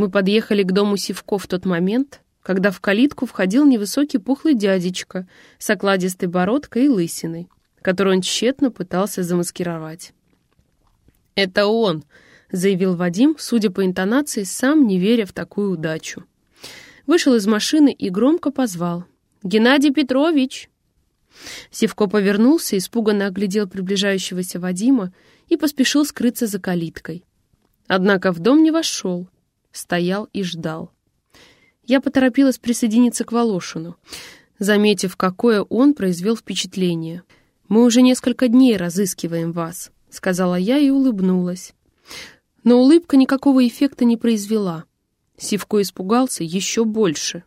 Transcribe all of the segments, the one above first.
Мы подъехали к дому Сивко в тот момент, когда в калитку входил невысокий пухлый дядечка с окладистой бородкой и лысиной, которую он тщетно пытался замаскировать. «Это он», — заявил Вадим, судя по интонации, сам не веря в такую удачу. Вышел из машины и громко позвал. «Геннадий Петрович!» Севко повернулся, испуганно оглядел приближающегося Вадима и поспешил скрыться за калиткой. Однако в дом не вошел, стоял и ждал. Я поторопилась присоединиться к Волошину, заметив, какое он произвел впечатление. «Мы уже несколько дней разыскиваем вас», — сказала я и улыбнулась. Но улыбка никакого эффекта не произвела. Сивко испугался еще больше.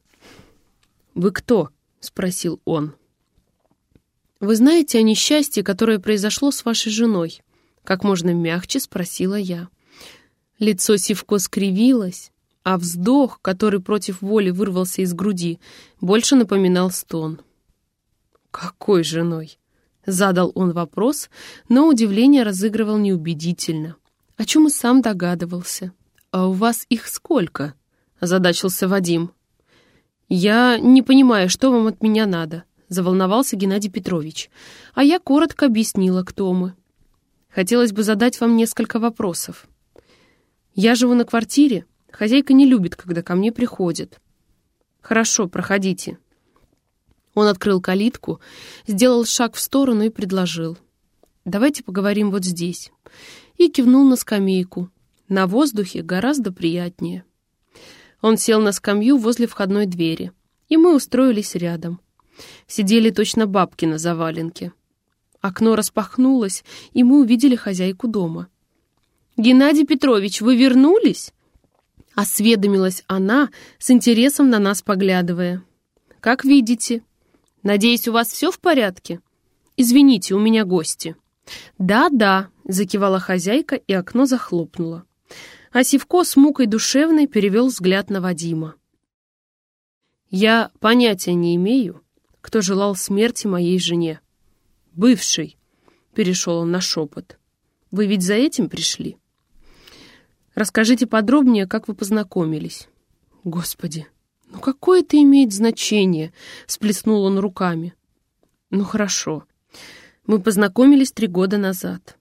«Вы кто?» — спросил он. «Вы знаете о несчастье, которое произошло с вашей женой?» Как можно мягче спросила я. Лицо Сивко скривилось, а вздох, который против воли вырвался из груди, больше напоминал стон. «Какой женой?» — задал он вопрос, но удивление разыгрывал неубедительно. О чем и сам догадывался. «А у вас их сколько?» — озадачился Вадим. «Я не понимаю, что вам от меня надо», — заволновался Геннадий Петрович. А я коротко объяснила, кто мы. Хотелось бы задать вам несколько вопросов. Я живу на квартире, хозяйка не любит, когда ко мне приходят. Хорошо, проходите. Он открыл калитку, сделал шаг в сторону и предложил. Давайте поговорим вот здесь. И кивнул на скамейку. На воздухе гораздо приятнее. Он сел на скамью возле входной двери, и мы устроились рядом. Сидели точно бабки на заваленке. Окно распахнулось, и мы увидели хозяйку дома. «Геннадий Петрович, вы вернулись?» Осведомилась она, с интересом на нас поглядывая. «Как видите. Надеюсь, у вас все в порядке? Извините, у меня гости». «Да-да», — закивала хозяйка, и окно захлопнуло. А Сивко с мукой душевной перевел взгляд на Вадима. «Я понятия не имею, кто желал смерти моей жене. Бывший, перешел он на шепот. Вы ведь за этим пришли? Расскажите подробнее, как вы познакомились. Господи, ну какое это имеет значение? Сплеснул он руками. Ну хорошо. Мы познакомились три года назад.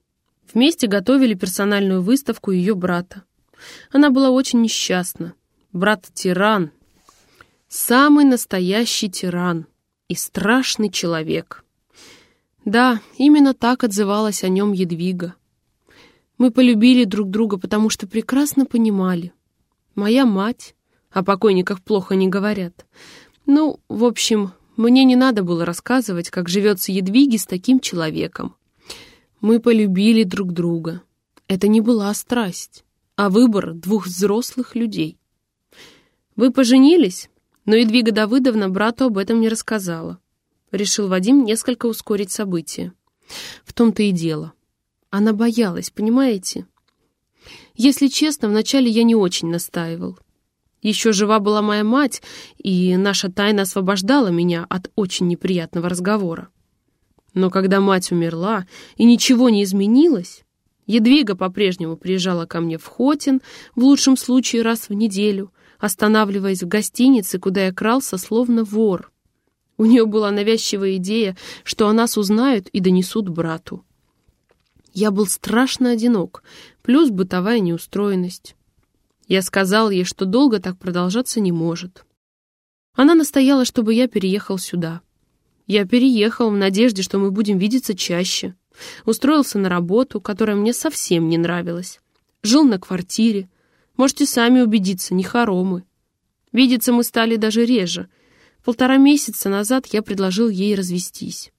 Вместе готовили персональную выставку ее брата. Она была очень несчастна. Брат — тиран. Самый настоящий тиран и страшный человек. Да, именно так отзывалась о нем Едвига. Мы полюбили друг друга, потому что прекрасно понимали. Моя мать, о покойниках плохо не говорят. Ну, в общем, мне не надо было рассказывать, как живется Едвиге с таким человеком. Мы полюбили друг друга. Это не была страсть, а выбор двух взрослых людей. Вы поженились, но Едвига Давыдовна брату об этом не рассказала. Решил Вадим несколько ускорить события. В том-то и дело. Она боялась, понимаете? Если честно, вначале я не очень настаивал. Еще жива была моя мать, и наша тайна освобождала меня от очень неприятного разговора. Но когда мать умерла, и ничего не изменилось, Едвига по-прежнему приезжала ко мне в Хотин, в лучшем случае раз в неделю, останавливаясь в гостинице, куда я крался словно вор. У нее была навязчивая идея, что о нас узнают и донесут брату. Я был страшно одинок, плюс бытовая неустроенность. Я сказал ей, что долго так продолжаться не может. Она настояла, чтобы я переехал сюда. Я переехал в надежде, что мы будем видеться чаще. Устроился на работу, которая мне совсем не нравилась. Жил на квартире. Можете сами убедиться, не хоромы. Видеться мы стали даже реже — Полтора месяца назад я предложил ей развестись.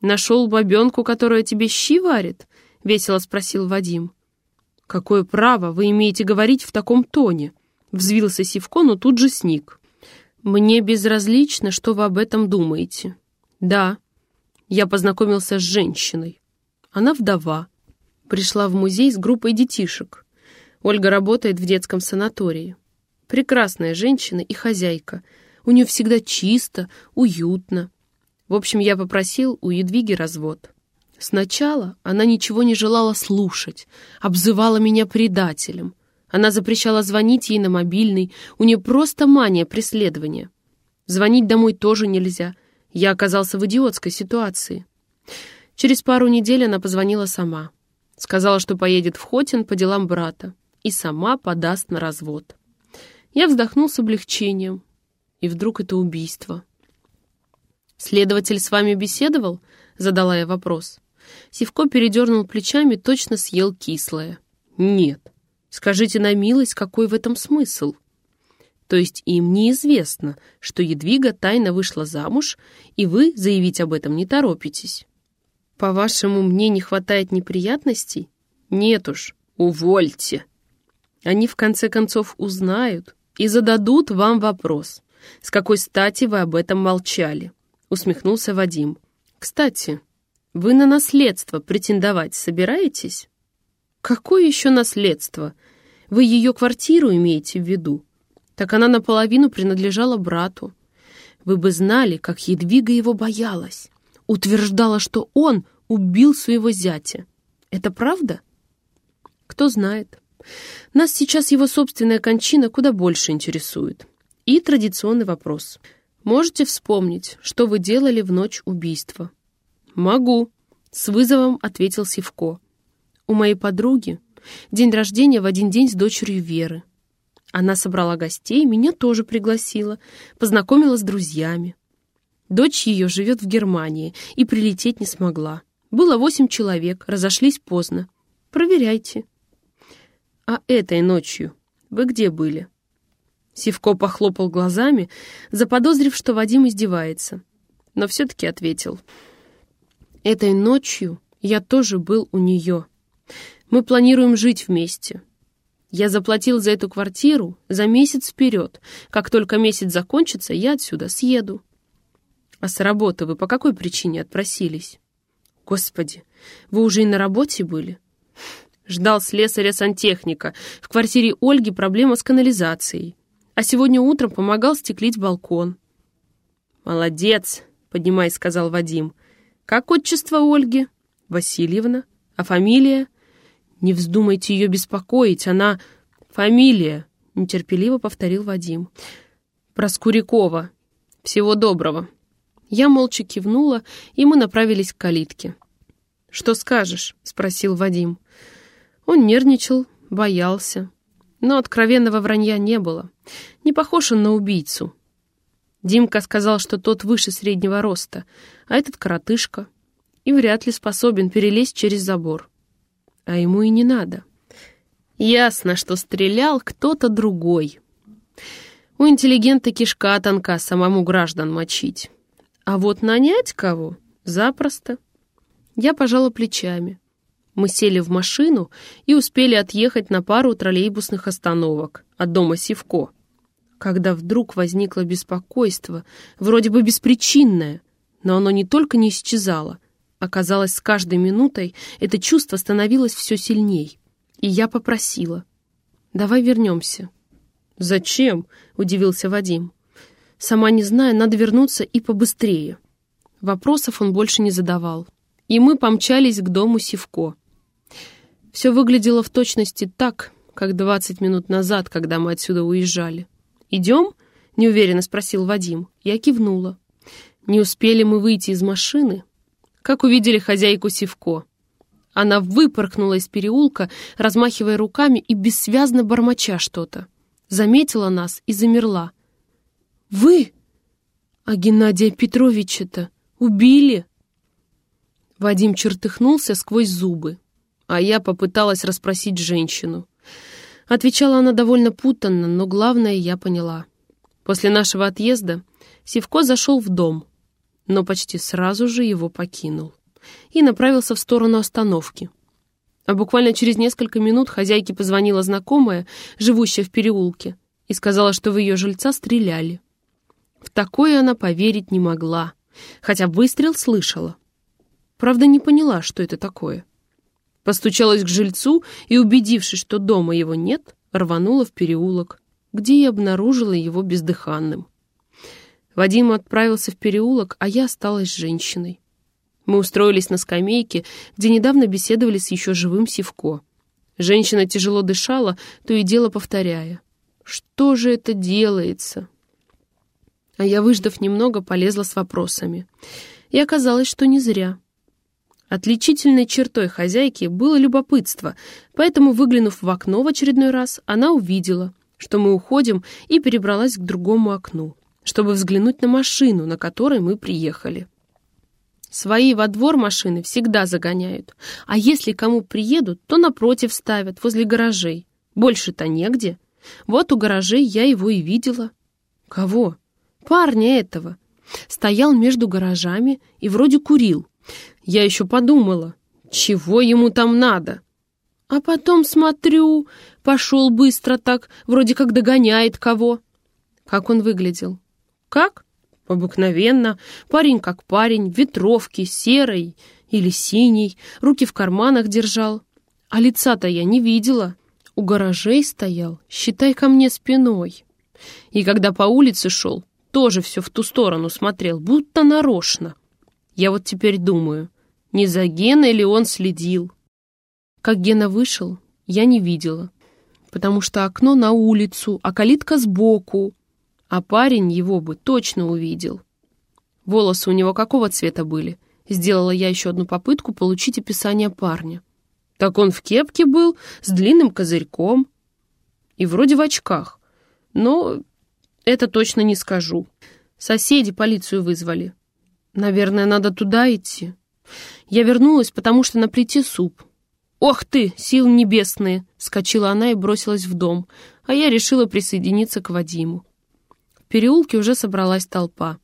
«Нашел бабенку, которая тебе щи варит?» — весело спросил Вадим. «Какое право вы имеете говорить в таком тоне?» — взвился Сивко, но тут же сник. «Мне безразлично, что вы об этом думаете. Да, я познакомился с женщиной. Она вдова. Пришла в музей с группой детишек. Ольга работает в детском санатории. Прекрасная женщина и хозяйка — у нее всегда чисто, уютно. В общем, я попросил у Едвиги развод. Сначала она ничего не желала слушать, обзывала меня предателем. Она запрещала звонить ей на мобильный, у нее просто мания преследования. Звонить домой тоже нельзя. Я оказался в идиотской ситуации. Через пару недель она позвонила сама. Сказала, что поедет в Хотин по делам брата и сама подаст на развод. Я вздохнул с облегчением. И вдруг это убийство. «Следователь с вами беседовал?» — задала я вопрос. Сивко передернул плечами, точно съел кислое. «Нет. Скажите на милость, какой в этом смысл?» То есть им неизвестно, что Едвига тайно вышла замуж, и вы заявить об этом не торопитесь. По-вашему, мне не хватает неприятностей? Нет уж, увольте. Они в конце концов узнают и зададут вам вопрос. С какой стати вы об этом молчали? Усмехнулся Вадим. Кстати, вы на наследство претендовать собираетесь? Какое еще наследство? Вы ее квартиру имеете в виду? Так она наполовину принадлежала брату. Вы бы знали, как Едвига его боялась. Утверждала, что он убил своего зятя. Это правда? Кто знает. Нас сейчас его собственная кончина куда больше интересует. И традиционный вопрос. Можете вспомнить, что вы делали в ночь убийства? Могу, с вызовом ответил Сивко. У моей подруги день рождения в один день с дочерью Веры. Она собрала гостей, меня тоже пригласила, познакомила с друзьями. Дочь ее живет в Германии и прилететь не смогла. Было восемь человек, разошлись поздно. Проверяйте. А этой ночью вы где были? Сивко похлопал глазами, заподозрив, что Вадим издевается, но все-таки ответил. Этой ночью я тоже был у нее. Мы планируем жить вместе. Я заплатил за эту квартиру за месяц вперед. Как только месяц закончится, я отсюда съеду. А с работы вы по какой причине отпросились? Господи, вы уже и на работе были? Ждал слесаря-сантехника. В квартире Ольги проблема с канализацией. А сегодня утром помогал стеклить балкон. «Молодец», — поднимаясь, сказал Вадим. «Как отчество Ольги?» «Васильевна. А фамилия?» «Не вздумайте ее беспокоить, она...» «Фамилия», — нетерпеливо повторил Вадим. «Проскурякова. Всего доброго». Я молча кивнула, и мы направились к калитке. «Что скажешь?» — спросил Вадим. Он нервничал, боялся. Но откровенного вранья не было. Не похож он на убийцу. Димка сказал, что тот выше среднего роста, а этот коротышка. И вряд ли способен перелезть через забор а ему и не надо. Ясно, что стрелял кто-то другой. У интеллигента кишка тонка самому граждан мочить. А вот нанять кого — запросто. Я пожала плечами. Мы сели в машину и успели отъехать на пару троллейбусных остановок от дома Сивко. Когда вдруг возникло беспокойство, вроде бы беспричинное, но оно не только не исчезало — Оказалось, с каждой минутой это чувство становилось все сильней. И я попросила. «Давай вернемся». «Зачем?» — удивился Вадим. «Сама не знаю, надо вернуться и побыстрее». Вопросов он больше не задавал. И мы помчались к дому Сивко. Все выглядело в точности так, как двадцать минут назад, когда мы отсюда уезжали. «Идем?» — неуверенно спросил Вадим. Я кивнула. Не успели мы выйти из машины, как увидели хозяйку Сивко. Она выпорхнула из переулка, размахивая руками и бессвязно бормоча что-то. Заметила нас и замерла. «Вы? А Геннадия Петровича-то убили?» Вадим чертыхнулся сквозь зубы, а я попыталась расспросить женщину. Отвечала она довольно путанно, но главное я поняла. После нашего отъезда Сивко зашел в дом, но почти сразу же его покинул и направился в сторону остановки. А буквально через несколько минут хозяйке позвонила знакомая, живущая в переулке, и сказала, что в ее жильца стреляли. В такое она поверить не могла, хотя выстрел слышала. Правда, не поняла, что это такое. Постучалась к жильцу и, убедившись, что дома его нет, рванула в переулок, где и обнаружила его бездыханным. Вадим отправился в переулок, а я осталась с женщиной. Мы устроились на скамейке, где недавно беседовали с еще живым Сивко. Женщина тяжело дышала, то и дело повторяя. «Что же это делается?» А я, выждав немного, полезла с вопросами. И оказалось, что не зря. Отличительной чертой хозяйки было любопытство, поэтому, выглянув в окно в очередной раз, она увидела, что мы уходим, и перебралась к другому окну, чтобы взглянуть на машину, на которой мы приехали. Свои во двор машины всегда загоняют, а если кому приедут, то напротив ставят, возле гаражей. Больше-то негде. Вот у гаражей я его и видела. Кого? Парня этого. Стоял между гаражами и вроде курил. Я еще подумала, чего ему там надо? А потом смотрю, пошел быстро так, вроде как догоняет кого. Как он выглядел? Как? Обыкновенно. Парень как парень, в ветровке, серой или синий, руки в карманах держал. А лица-то я не видела. У гаражей стоял, считай ко мне спиной. И когда по улице шел, тоже все в ту сторону смотрел, будто нарочно. Я вот теперь думаю, не за Геной ли он следил? Как Гена вышел, я не видела, потому что окно на улицу, а калитка сбоку, а парень его бы точно увидел. Волосы у него какого цвета были? Сделала я еще одну попытку получить описание парня. Так он в кепке был, с длинным козырьком. И вроде в очках. Но это точно не скажу. Соседи полицию вызвали. Наверное, надо туда идти. Я вернулась, потому что на плите суп. «Ох ты, силы небесные!» — скочила она и бросилась в дом, а я решила присоединиться к Вадиму переулке уже собралась толпа.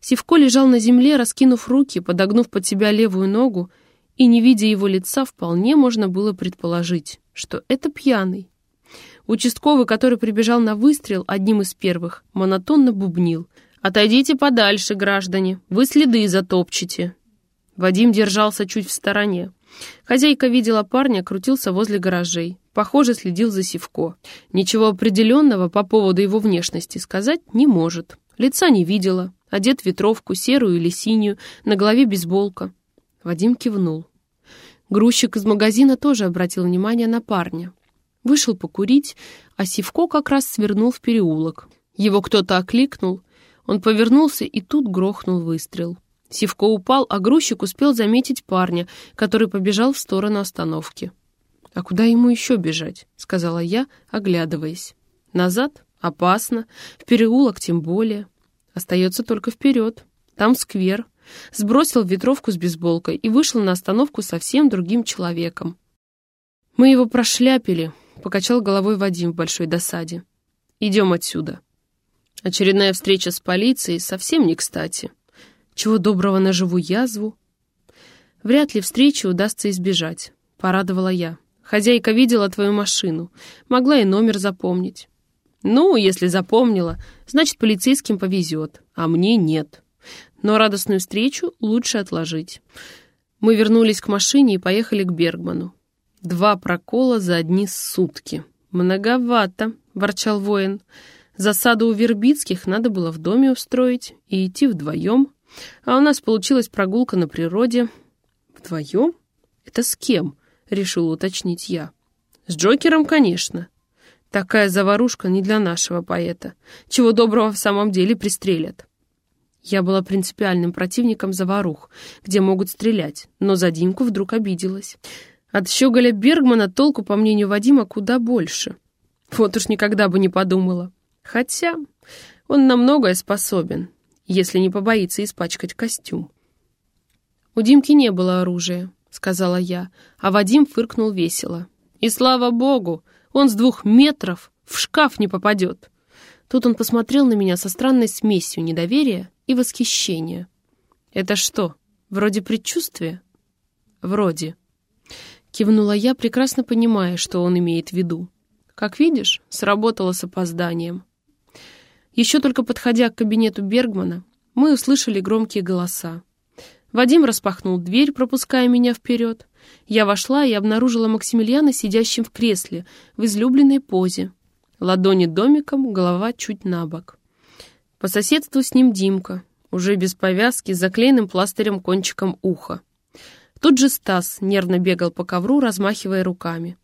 Сивко лежал на земле, раскинув руки, подогнув под себя левую ногу, и, не видя его лица, вполне можно было предположить, что это пьяный. Участковый, который прибежал на выстрел одним из первых, монотонно бубнил. «Отойдите подальше, граждане, вы следы затопчете». Вадим держался чуть в стороне. Хозяйка видела парня, крутился возле гаражей. Похоже, следил за Сивко. Ничего определенного по поводу его внешности сказать не может. Лица не видела. Одет в ветровку, серую или синюю, на голове бейсболка. Вадим кивнул. Грузчик из магазина тоже обратил внимание на парня. Вышел покурить, а Сивко как раз свернул в переулок. Его кто-то окликнул. Он повернулся, и тут грохнул выстрел. Сивко упал, а грузчик успел заметить парня, который побежал в сторону остановки. «А куда ему еще бежать?» — сказала я, оглядываясь. «Назад? Опасно. В переулок тем более. Остается только вперед. Там сквер». Сбросил ветровку с бейсболкой и вышел на остановку совсем другим человеком. «Мы его прошляпили», — покачал головой Вадим в большой досаде. «Идем отсюда». Очередная встреча с полицией совсем не кстати. Чего доброго наживу язву? Вряд ли встречи удастся избежать, порадовала я. Хозяйка видела твою машину, могла и номер запомнить. Ну, если запомнила, значит, полицейским повезет, а мне нет. Но радостную встречу лучше отложить. Мы вернулись к машине и поехали к Бергману. Два прокола за одни сутки. Многовато, ворчал воин. Засаду у Вербицких надо было в доме устроить и идти вдвоем. А у нас получилась прогулка на природе. Вдвоем? Это с кем? Решил уточнить я. С Джокером, конечно. Такая заварушка не для нашего поэта. Чего доброго в самом деле пристрелят. Я была принципиальным противником заварух, где могут стрелять, но за Димку вдруг обиделась. От щеголя Бергмана толку, по мнению Вадима, куда больше. Вот уж никогда бы не подумала. Хотя он на многое способен, если не побоится испачкать костюм. «У Димки не было оружия», — сказала я, а Вадим фыркнул весело. «И слава богу, он с двух метров в шкаф не попадет». Тут он посмотрел на меня со странной смесью недоверия и восхищения. «Это что, вроде предчувствия?» «Вроде». Кивнула я, прекрасно понимая, что он имеет в виду. Как видишь, сработало с опозданием. Еще только подходя к кабинету Бергмана, мы услышали громкие голоса. Вадим распахнул дверь, пропуская меня вперед. Я вошла и обнаружила Максимилиана сидящим в кресле, в излюбленной позе. Ладони домиком, голова чуть на бок. По соседству с ним Димка, уже без повязки, с заклеенным пластырем кончиком уха. Тут же Стас нервно бегал по ковру, размахивая руками.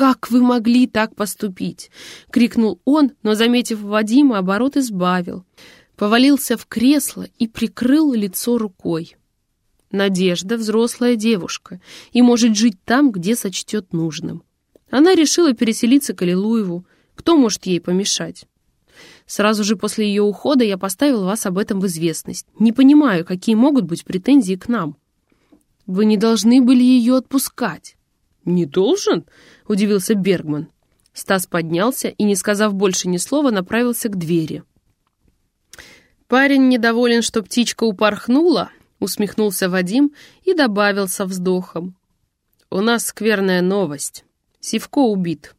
Как вы могли так поступить?» — крикнул он, но, заметив Вадима, оборот избавил. Повалился в кресло и прикрыл лицо рукой. Надежда — взрослая девушка и может жить там, где сочтет нужным. Она решила переселиться к Аллилуеву. Кто может ей помешать? Сразу же после ее ухода я поставил вас об этом в известность. Не понимаю, какие могут быть претензии к нам. Вы не должны были ее отпускать. «Не должен?» — удивился Бергман. Стас поднялся и, не сказав больше ни слова, направился к двери. «Парень недоволен, что птичка упорхнула», — усмехнулся Вадим и добавил со вздохом. «У нас скверная новость. Сивко убит».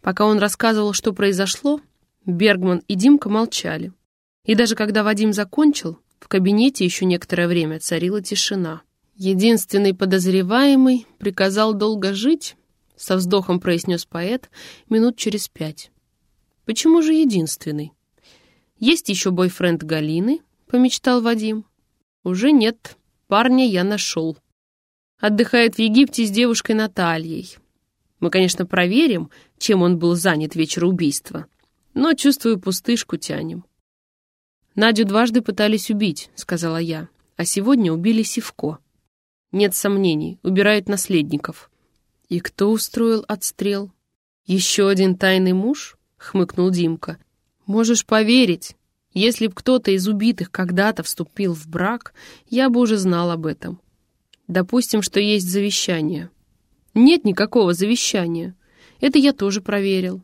Пока он рассказывал, что произошло, Бергман и Димка молчали. И даже когда Вадим закончил, в кабинете еще некоторое время царила тишина. Единственный подозреваемый приказал долго жить, со вздохом произнес поэт, минут через пять. Почему же единственный? Есть еще бойфренд Галины, помечтал Вадим. Уже нет, парня я нашел. Отдыхает в Египте с девушкой Натальей. Мы, конечно, проверим, чем он был занят вечер убийства, но, чувствую, пустышку тянем. Надю дважды пытались убить, сказала я, а сегодня убили Сивко. Нет сомнений, убирают наследников. И кто устроил отстрел? Еще один тайный муж? Хмыкнул Димка. Можешь поверить, если б кто-то из убитых когда-то вступил в брак, я бы уже знал об этом. Допустим, что есть завещание. Нет никакого завещания. Это я тоже проверил.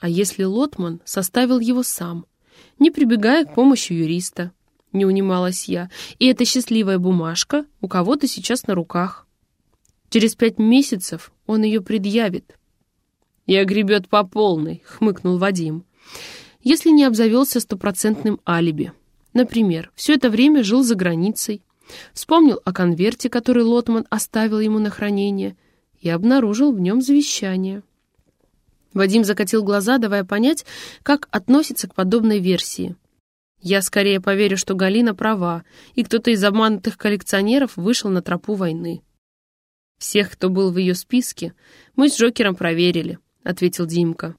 А если Лотман составил его сам, не прибегая к помощи юриста? — не унималась я. «И эта счастливая бумажка у кого-то сейчас на руках. Через пять месяцев он ее предъявит». «И огребет по полной», — хмыкнул Вадим. «Если не обзавелся стопроцентным алиби. Например, все это время жил за границей, вспомнил о конверте, который Лотман оставил ему на хранение, и обнаружил в нем завещание». Вадим закатил глаза, давая понять, как относится к подобной версии — я скорее поверю, что Галина права, и кто-то из обманутых коллекционеров вышел на тропу войны. «Всех, кто был в ее списке, мы с Джокером проверили», — ответил Димка.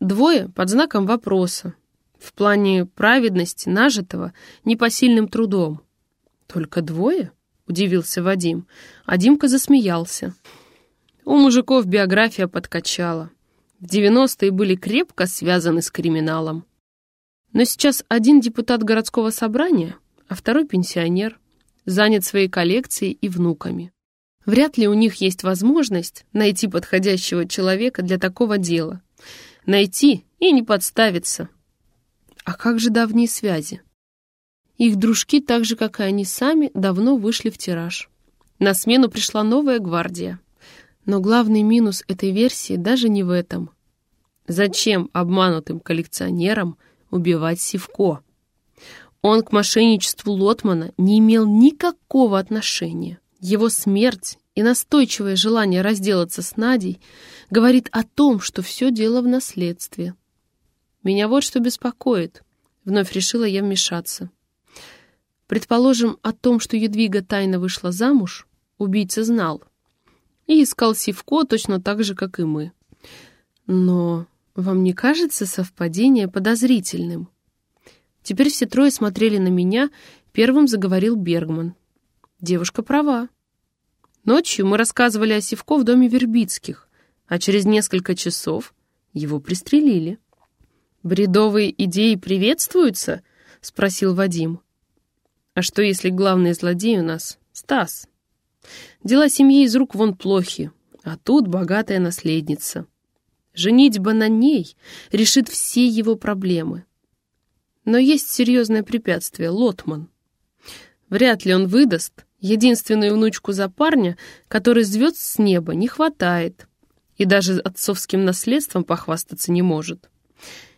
«Двое под знаком вопроса. В плане праведности нажитого непосильным трудом». «Только двое?» — удивился Вадим, а Димка засмеялся. У мужиков биография подкачала. В девяностые были крепко связаны с криминалом. Но сейчас один депутат городского собрания, а второй пенсионер, занят своей коллекцией и внуками. Вряд ли у них есть возможность найти подходящего человека для такого дела. Найти и не подставиться. А как же давние связи? Их дружки, так же, как и они сами, давно вышли в тираж. На смену пришла новая гвардия. Но главный минус этой версии даже не в этом. Зачем обманутым коллекционерам убивать Сивко. Он к мошенничеству Лотмана не имел никакого отношения. Его смерть и настойчивое желание разделаться с Надей говорит о том, что все дело в наследстве. Меня вот что беспокоит. Вновь решила я вмешаться. Предположим, о том, что Едвига тайно вышла замуж, убийца знал. И искал Сивко точно так же, как и мы. Но «Вам не кажется совпадение подозрительным?» Теперь все трое смотрели на меня, первым заговорил Бергман. Девушка права. Ночью мы рассказывали о Сивко в доме Вербицких, а через несколько часов его пристрелили. «Бредовые идеи приветствуются?» — спросил Вадим. «А что, если главный злодей у нас — Стас? Дела семьи из рук вон плохи, а тут богатая наследница». Женитьба на ней решит все его проблемы. Но есть серьезное препятствие — Лотман. Вряд ли он выдаст. Единственную внучку за парня, который звезд с неба, не хватает. И даже отцовским наследством похвастаться не может.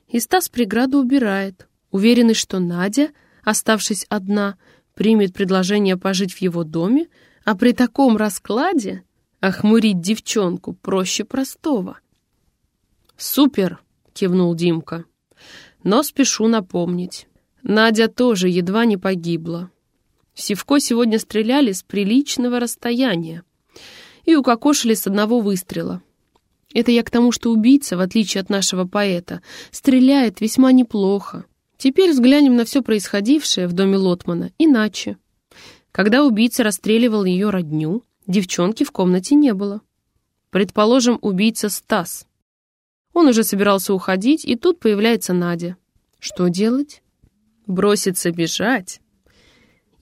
И Стас преграду убирает, уверенный, что Надя, оставшись одна, примет предложение пожить в его доме, а при таком раскладе охмурить девчонку проще простого — «Супер!» — кивнул Димка. «Но спешу напомнить. Надя тоже едва не погибла. Сивко сегодня стреляли с приличного расстояния и укокошили с одного выстрела. Это я к тому, что убийца, в отличие от нашего поэта, стреляет весьма неплохо. Теперь взглянем на все происходившее в доме Лотмана иначе. Когда убийца расстреливал ее родню, девчонки в комнате не было. Предположим, убийца Стас. Он уже собирался уходить, и тут появляется Надя. Что делать? Броситься бежать?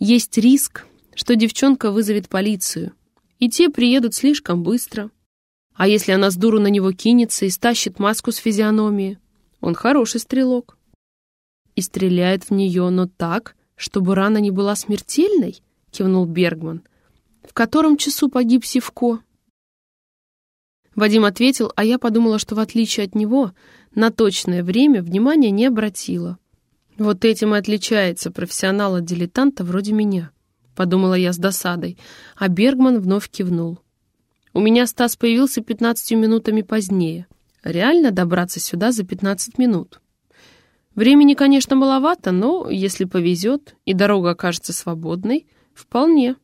Есть риск, что девчонка вызовет полицию, и те приедут слишком быстро. А если она с дуру на него кинется и стащит маску с физиономии? Он хороший стрелок. И стреляет в нее, но так, чтобы рана не была смертельной, кивнул Бергман. В котором часу погиб Сивко? Вадим ответил, а я подумала, что в отличие от него, на точное время внимания не обратила. Вот этим и отличается профессионал от дилетанта вроде меня, подумала я с досадой, а Бергман вновь кивнул. У меня Стас появился 15 минутами позднее. Реально добраться сюда за 15 минут. Времени, конечно, маловато, но если повезет и дорога окажется свободной, вполне.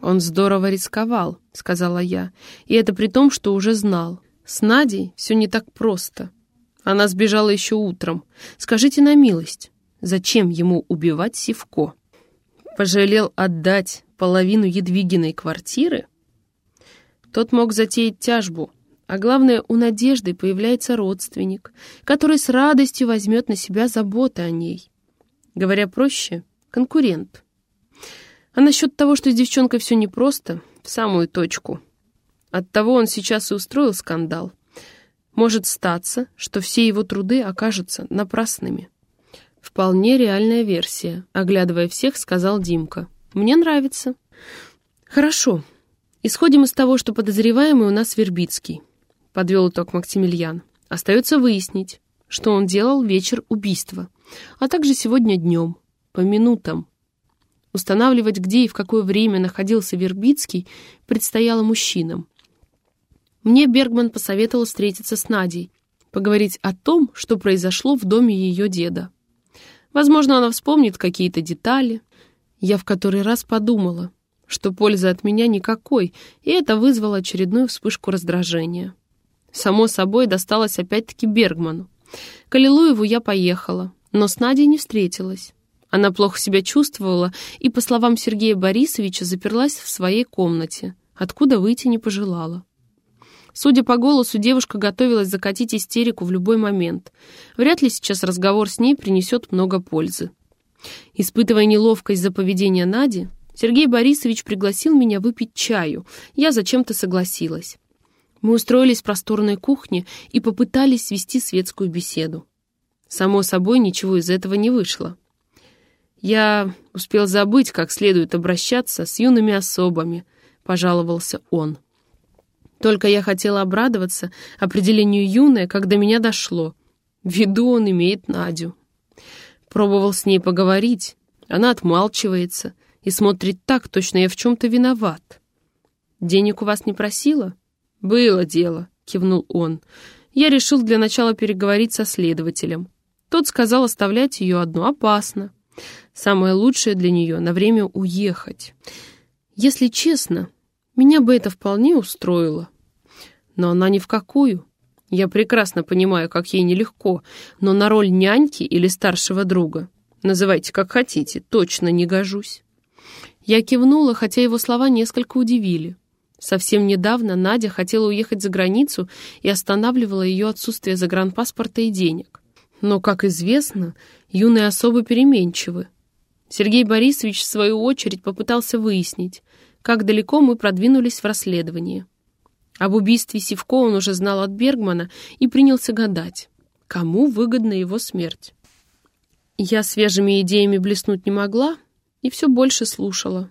«Он здорово рисковал», — сказала я, и это при том, что уже знал. С Надей все не так просто. Она сбежала еще утром. Скажите на милость, зачем ему убивать Сивко? Пожалел отдать половину Едвигиной квартиры? Тот мог затеять тяжбу, а главное, у Надежды появляется родственник, который с радостью возьмет на себя заботы о ней. Говоря проще, конкурент — а насчет того, что с девчонкой все непросто, в самую точку. Оттого он сейчас и устроил скандал. Может статься, что все его труды окажутся напрасными. Вполне реальная версия, оглядывая всех, сказал Димка. Мне нравится. Хорошо. Исходим из того, что подозреваемый у нас Вербицкий. Подвел итог Максимилиан. Остается выяснить, что он делал вечер убийства, а также сегодня днем, по минутам, Устанавливать, где и в какое время находился Вербицкий, предстояло мужчинам. Мне Бергман посоветовал встретиться с Надей, поговорить о том, что произошло в доме ее деда. Возможно, она вспомнит какие-то детали. Я в который раз подумала, что пользы от меня никакой, и это вызвало очередную вспышку раздражения. Само собой, досталось опять-таки Бергману. К Аллилуеву я поехала, но с Надей не встретилась. Она плохо себя чувствовала и, по словам Сергея Борисовича, заперлась в своей комнате, откуда выйти не пожелала. Судя по голосу, девушка готовилась закатить истерику в любой момент. Вряд ли сейчас разговор с ней принесет много пользы. Испытывая неловкость за поведение Нади, Сергей Борисович пригласил меня выпить чаю. Я зачем-то согласилась. Мы устроились в просторной кухне и попытались свести светскую беседу. Само собой, ничего из этого не вышло. «Я успел забыть, как следует обращаться с юными особами», — пожаловался он. Только я хотела обрадоваться определению «юная», когда меня дошло. В виду он имеет Надю. Пробовал с ней поговорить, она отмалчивается и смотрит так, точно я в чем-то виноват. «Денег у вас не просила?» «Было дело», — кивнул он. «Я решил для начала переговорить со следователем. Тот сказал оставлять ее одну опасно. Самое лучшее для нее на время уехать. Если честно, меня бы это вполне устроило. Но она ни в какую. Я прекрасно понимаю, как ей нелегко, но на роль няньки или старшего друга, называйте как хотите, точно не гожусь. Я кивнула, хотя его слова несколько удивили. Совсем недавно Надя хотела уехать за границу и останавливала ее отсутствие загранпаспорта и денег. Но, как известно, юные особы переменчивы. Сергей Борисович, в свою очередь, попытался выяснить, как далеко мы продвинулись в расследовании. Об убийстве Сивко он уже знал от Бергмана и принялся гадать, кому выгодна его смерть. Я свежими идеями блеснуть не могла и все больше слушала.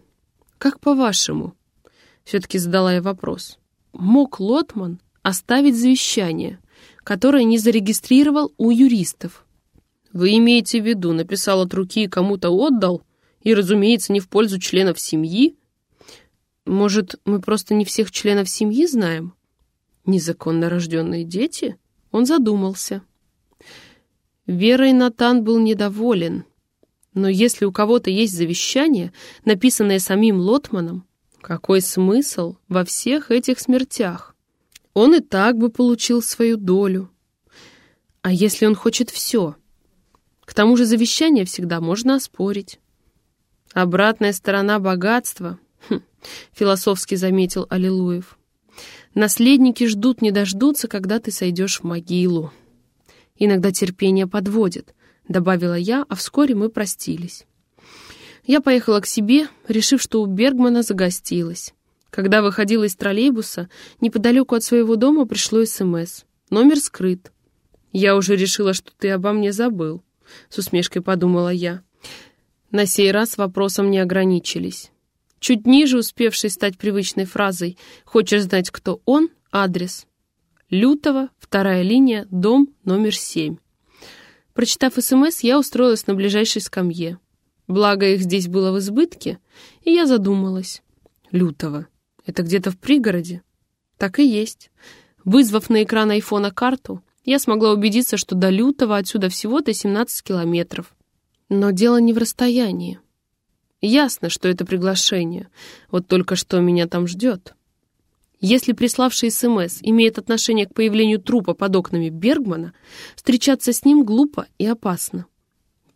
«Как по-вашему?» — все-таки задала я вопрос. «Мог Лотман оставить завещание, которое не зарегистрировал у юристов?» Вы имеете в виду, написал от руки и кому-то отдал? И, разумеется, не в пользу членов семьи? Может, мы просто не всех членов семьи знаем? Незаконно рожденные дети? Он задумался. Верой Натан был недоволен. Но если у кого-то есть завещание, написанное самим Лотманом, какой смысл во всех этих смертях? Он и так бы получил свою долю. А если он хочет все? К тому же завещание всегда можно оспорить. Обратная сторона богатства, хм, философски заметил Аллилуев. Наследники ждут не дождутся, когда ты сойдешь в могилу. Иногда терпение подводит, добавила я, а вскоре мы простились. Я поехала к себе, решив, что у Бергмана загостилась. Когда выходила из троллейбуса, неподалеку от своего дома пришло СМС. Номер скрыт. «Я уже решила, что ты обо мне забыл», — с усмешкой подумала я. На сей раз вопросом не ограничились. Чуть ниже, успевшей стать привычной фразой «Хочешь знать, кто он?» адрес. Лютого, вторая линия, дом номер семь. Прочитав СМС, я устроилась на ближайшей скамье. Благо их здесь было в избытке, и я задумалась. Лютого. Это где-то в пригороде? Так и есть. Вызвав на экран айфона карту, я смогла убедиться, что до Лютого отсюда всего-то 17 километров. Но дело не в расстоянии. Ясно, что это приглашение. Вот только что меня там ждет. Если приславший СМС имеет отношение к появлению трупа под окнами Бергмана, встречаться с ним глупо и опасно.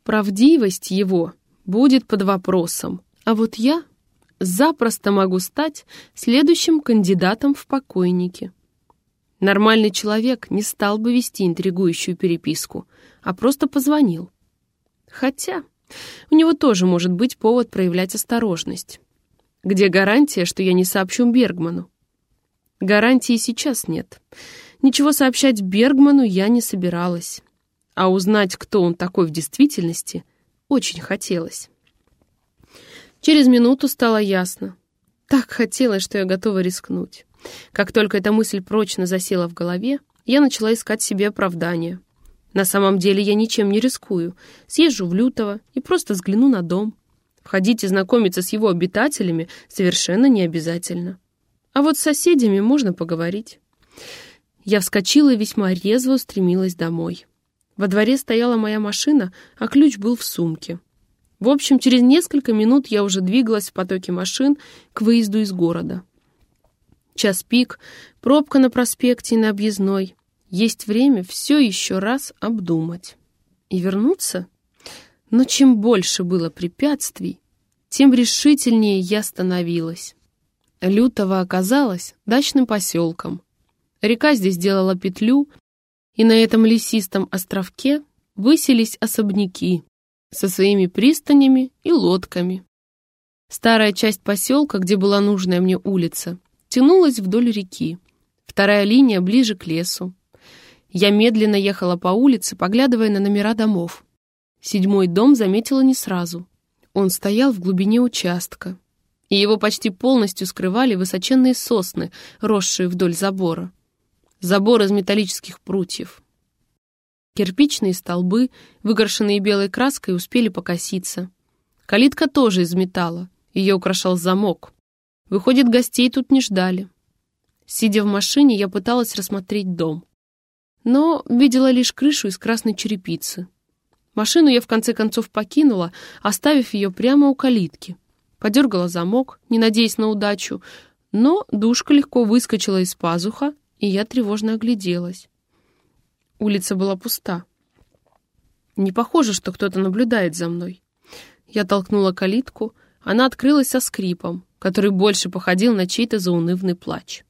Правдивость его будет под вопросом. А вот я запросто могу стать следующим кандидатом в покойники. Нормальный человек не стал бы вести интригующую переписку, а просто позвонил. Хотя у него тоже может быть повод проявлять осторожность. Где гарантия, что я не сообщу Бергману? Гарантии сейчас нет. Ничего сообщать Бергману я не собиралась. А узнать, кто он такой в действительности, очень хотелось. Через минуту стало ясно. Так хотелось, что я готова рискнуть. Как только эта мысль прочно засела в голове, я начала искать себе оправдание. На самом деле я ничем не рискую. Съезжу в Лютово и просто взгляну на дом. Входить и знакомиться с его обитателями совершенно не обязательно. А вот с соседями можно поговорить. Я вскочила и весьма резво устремилась домой. Во дворе стояла моя машина, а ключ был в сумке. В общем, через несколько минут я уже двигалась в потоке машин к выезду из города. Час пик, пробка на проспекте и на объездной. Есть время все еще раз обдумать. И вернуться? Но чем больше было препятствий, тем решительнее я становилась. Лютово оказалось дачным поселком. Река здесь делала петлю, и на этом лесистом островке выселись особняки, со своими пристанями и лодками. Старая часть поселка, где была нужная мне улица, тянулась вдоль реки. Вторая линия ближе к лесу. Я медленно ехала по улице, поглядывая на номера домов. Седьмой дом заметила не сразу. Он стоял в глубине участка, и его почти полностью скрывали высоченные сосны, росшие вдоль забора. Забор из металлических прутьев. Кирпичные столбы, выкрашенные белой краской, успели покоситься. Калитка тоже из металла, ее украшал замок. Выходит, гостей тут не ждали. Сидя в машине, я пыталась рассмотреть дом. Но видела лишь крышу из красной черепицы. Машину я в конце концов покинула, оставив ее прямо у калитки. Подергала замок, не надеясь на удачу, но душка легко выскочила из пазуха, и я тревожно огляделась. Улица была пуста. Не похоже, что кто-то наблюдает за мной. Я толкнула калитку, она открылась со скрипом, который больше походил на чей-то заунывный плач.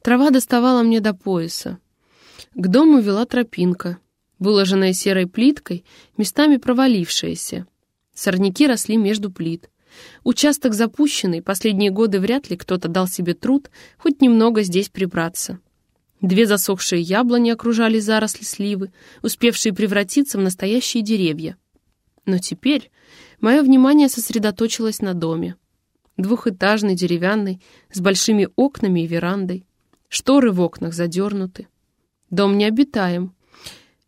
Трава доставала мне до пояса. К дому вела тропинка, выложенная серой плиткой, местами провалившаяся. Сорняки росли между плит. Участок запущенный, последние годы вряд ли кто-то дал себе труд хоть немного здесь прибраться. Две засохшие яблони окружали заросли сливы, успевшие превратиться в настоящие деревья. Но теперь мое внимание сосредоточилось на доме. Двухэтажный, деревянный, с большими окнами и верандой. Шторы в окнах задернуты. Дом необитаем.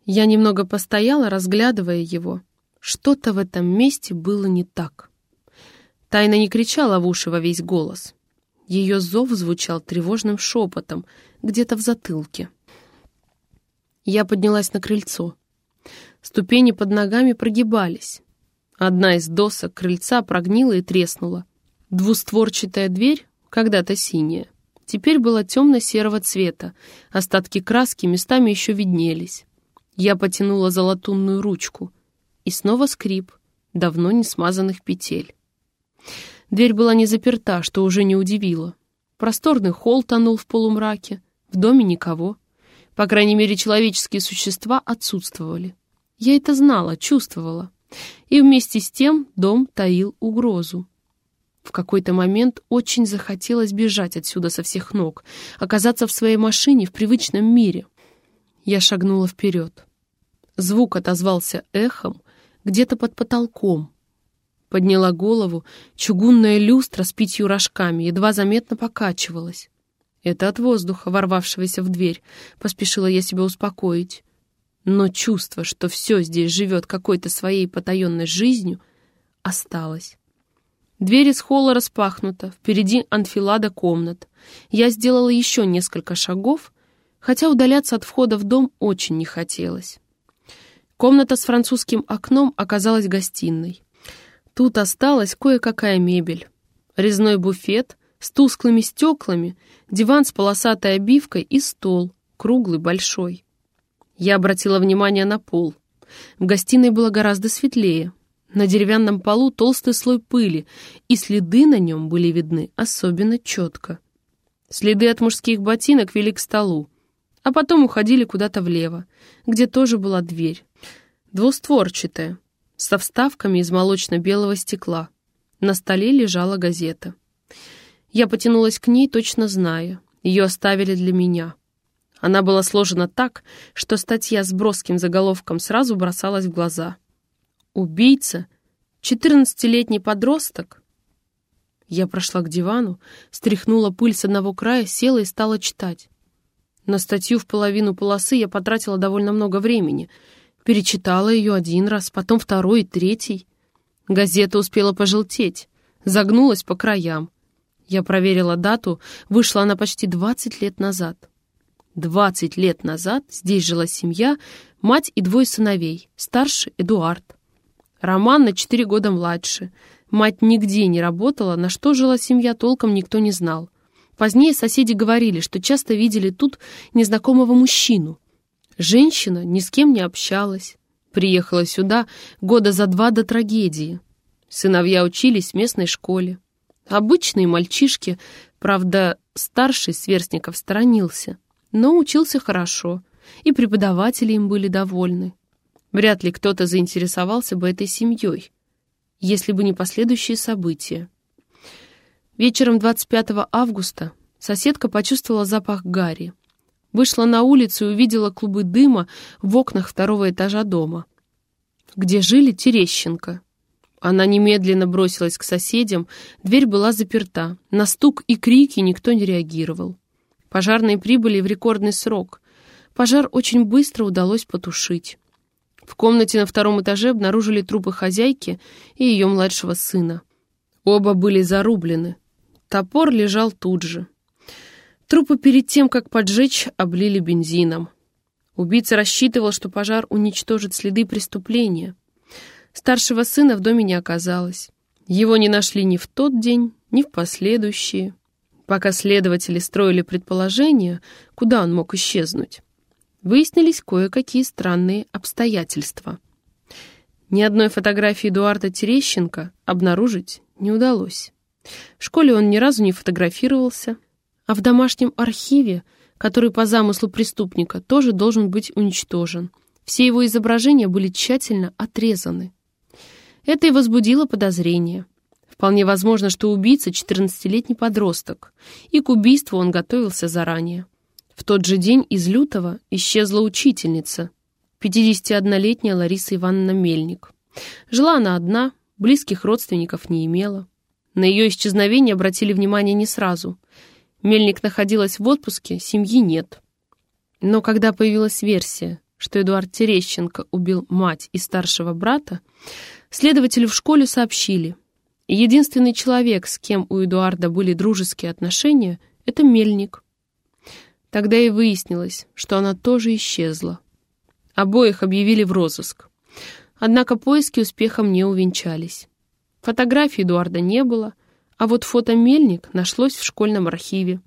Я немного постояла, разглядывая его. Что-то в этом месте было не так. Тайна не кричала в уши во весь голос. Ее зов звучал тревожным шепотом, где-то в затылке. Я поднялась на крыльцо. Ступени под ногами прогибались. Одна из досок крыльца прогнила и треснула. Двустворчатая дверь, когда-то синяя, теперь была темно-серого цвета, остатки краски местами еще виднелись. Я потянула за латунную ручку. И снова скрип, давно не смазанных петель. Дверь была не заперта, что уже не удивило. Просторный холл тонул в полумраке, в доме никого. По крайней мере, человеческие существа отсутствовали. Я это знала, чувствовала. И вместе с тем дом таил угрозу. В какой-то момент очень захотелось бежать отсюда со всех ног, оказаться в своей машине в привычном мире. Я шагнула вперед. Звук отозвался эхом где-то под потолком. Подняла голову, чугунная люстра с пятью рожками едва заметно покачивалась. Это от воздуха, ворвавшегося в дверь, поспешила я себя успокоить. Но чувство, что все здесь живет какой-то своей потаенной жизнью, осталось. Дверь из холла распахнута, впереди анфилада комнат. Я сделала еще несколько шагов, хотя удаляться от входа в дом очень не хотелось. Комната с французским окном оказалась гостиной. Тут осталась кое-какая мебель. Резной буфет с тусклыми стеклами, диван с полосатой обивкой и стол, круглый, большой. Я обратила внимание на пол. В гостиной было гораздо светлее. На деревянном полу толстый слой пыли, и следы на нем были видны особенно четко. Следы от мужских ботинок вели к столу, а потом уходили куда-то влево, где тоже была дверь. Двустворчатая, со вставками из молочно-белого стекла. На столе лежала газета. Я потянулась к ней, точно зная. Ее оставили для меня. Она была сложена так, что статья с броским заголовком сразу бросалась в глаза. «Убийца? Четырнадцатилетний подросток?» Я прошла к дивану, стряхнула пыль с одного края, села и стала читать. На статью в половину полосы я потратила довольно много времени. Перечитала ее один раз, потом второй и третий. Газета успела пожелтеть, загнулась по краям. Я проверила дату, вышла она почти 20 лет назад. 20 лет назад здесь жила семья, мать и двое сыновей, старший Эдуард. Роман на 4 года младше. Мать нигде не работала, на что жила семья, толком никто не знал. Позднее соседи говорили, что часто видели тут незнакомого мужчину. Женщина ни с кем не общалась. Приехала сюда года за два до трагедии. Сыновья учились в местной школе. Обычные мальчишки, правда, старший сверстников сторонился но учился хорошо, и преподаватели им были довольны. Вряд ли кто-то заинтересовался бы этой семьей, если бы не последующие события. Вечером 25 августа соседка почувствовала запах гари. Вышла на улицу и увидела клубы дыма в окнах второго этажа дома, где жили Терещенко. Она немедленно бросилась к соседям, дверь была заперта, на стук и крики никто не реагировал. Пожарные прибыли в рекордный срок. Пожар очень быстро удалось потушить. В комнате на втором этаже обнаружили трупы хозяйки и ее младшего сына. Оба были зарублены. Топор лежал тут же. Трупы перед тем, как поджечь, облили бензином. Убийца рассчитывал, что пожар уничтожит следы преступления. Старшего сына в доме не оказалось. Его не нашли ни в тот день, ни в последующие. Пока следователи строили предположение, куда он мог исчезнуть, выяснились кое-какие странные обстоятельства. Ни одной фотографии Эдуарда Терещенко обнаружить не удалось. В школе он ни разу не фотографировался, а в домашнем архиве, который по замыслу преступника тоже должен быть уничтожен, все его изображения были тщательно отрезаны. Это и возбудило подозрение – Вполне возможно, что убийца — 14-летний подросток, и к убийству он готовился заранее. В тот же день из Лютого исчезла учительница, 51-летняя Лариса Ивановна Мельник. Жила она одна, близких родственников не имела. На ее исчезновение обратили внимание не сразу. Мельник находилась в отпуске, семьи нет. Но когда появилась версия, что Эдуард Терещенко убил мать и старшего брата, следователи в школе сообщили — единственный человек, с кем у Эдуарда были дружеские отношения, это Мельник. Тогда и выяснилось, что она тоже исчезла. Обоих объявили в розыск. Однако поиски успехом не увенчались. Фотографий Эдуарда не было, а вот фото Мельник нашлось в школьном архиве.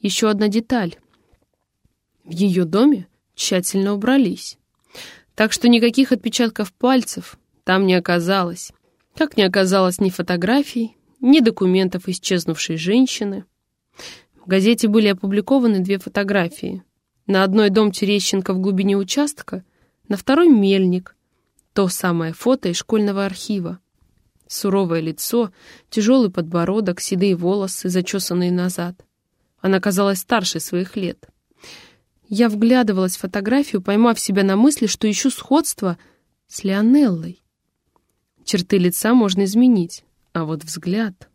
еще одна деталь. В ее доме тщательно убрались. Так что никаких отпечатков пальцев там не оказалось. Как не оказалось ни фотографий, ни документов исчезнувшей женщины. В газете были опубликованы две фотографии. На одной дом Терещенко в глубине участка, на второй мельник. То самое фото из школьного архива. Суровое лицо, тяжелый подбородок, седые волосы, зачесанные назад. Она казалась старше своих лет. Я вглядывалась в фотографию, поймав себя на мысли, что ищу сходство с Леонеллой. Черты лица можно изменить, а вот взгляд...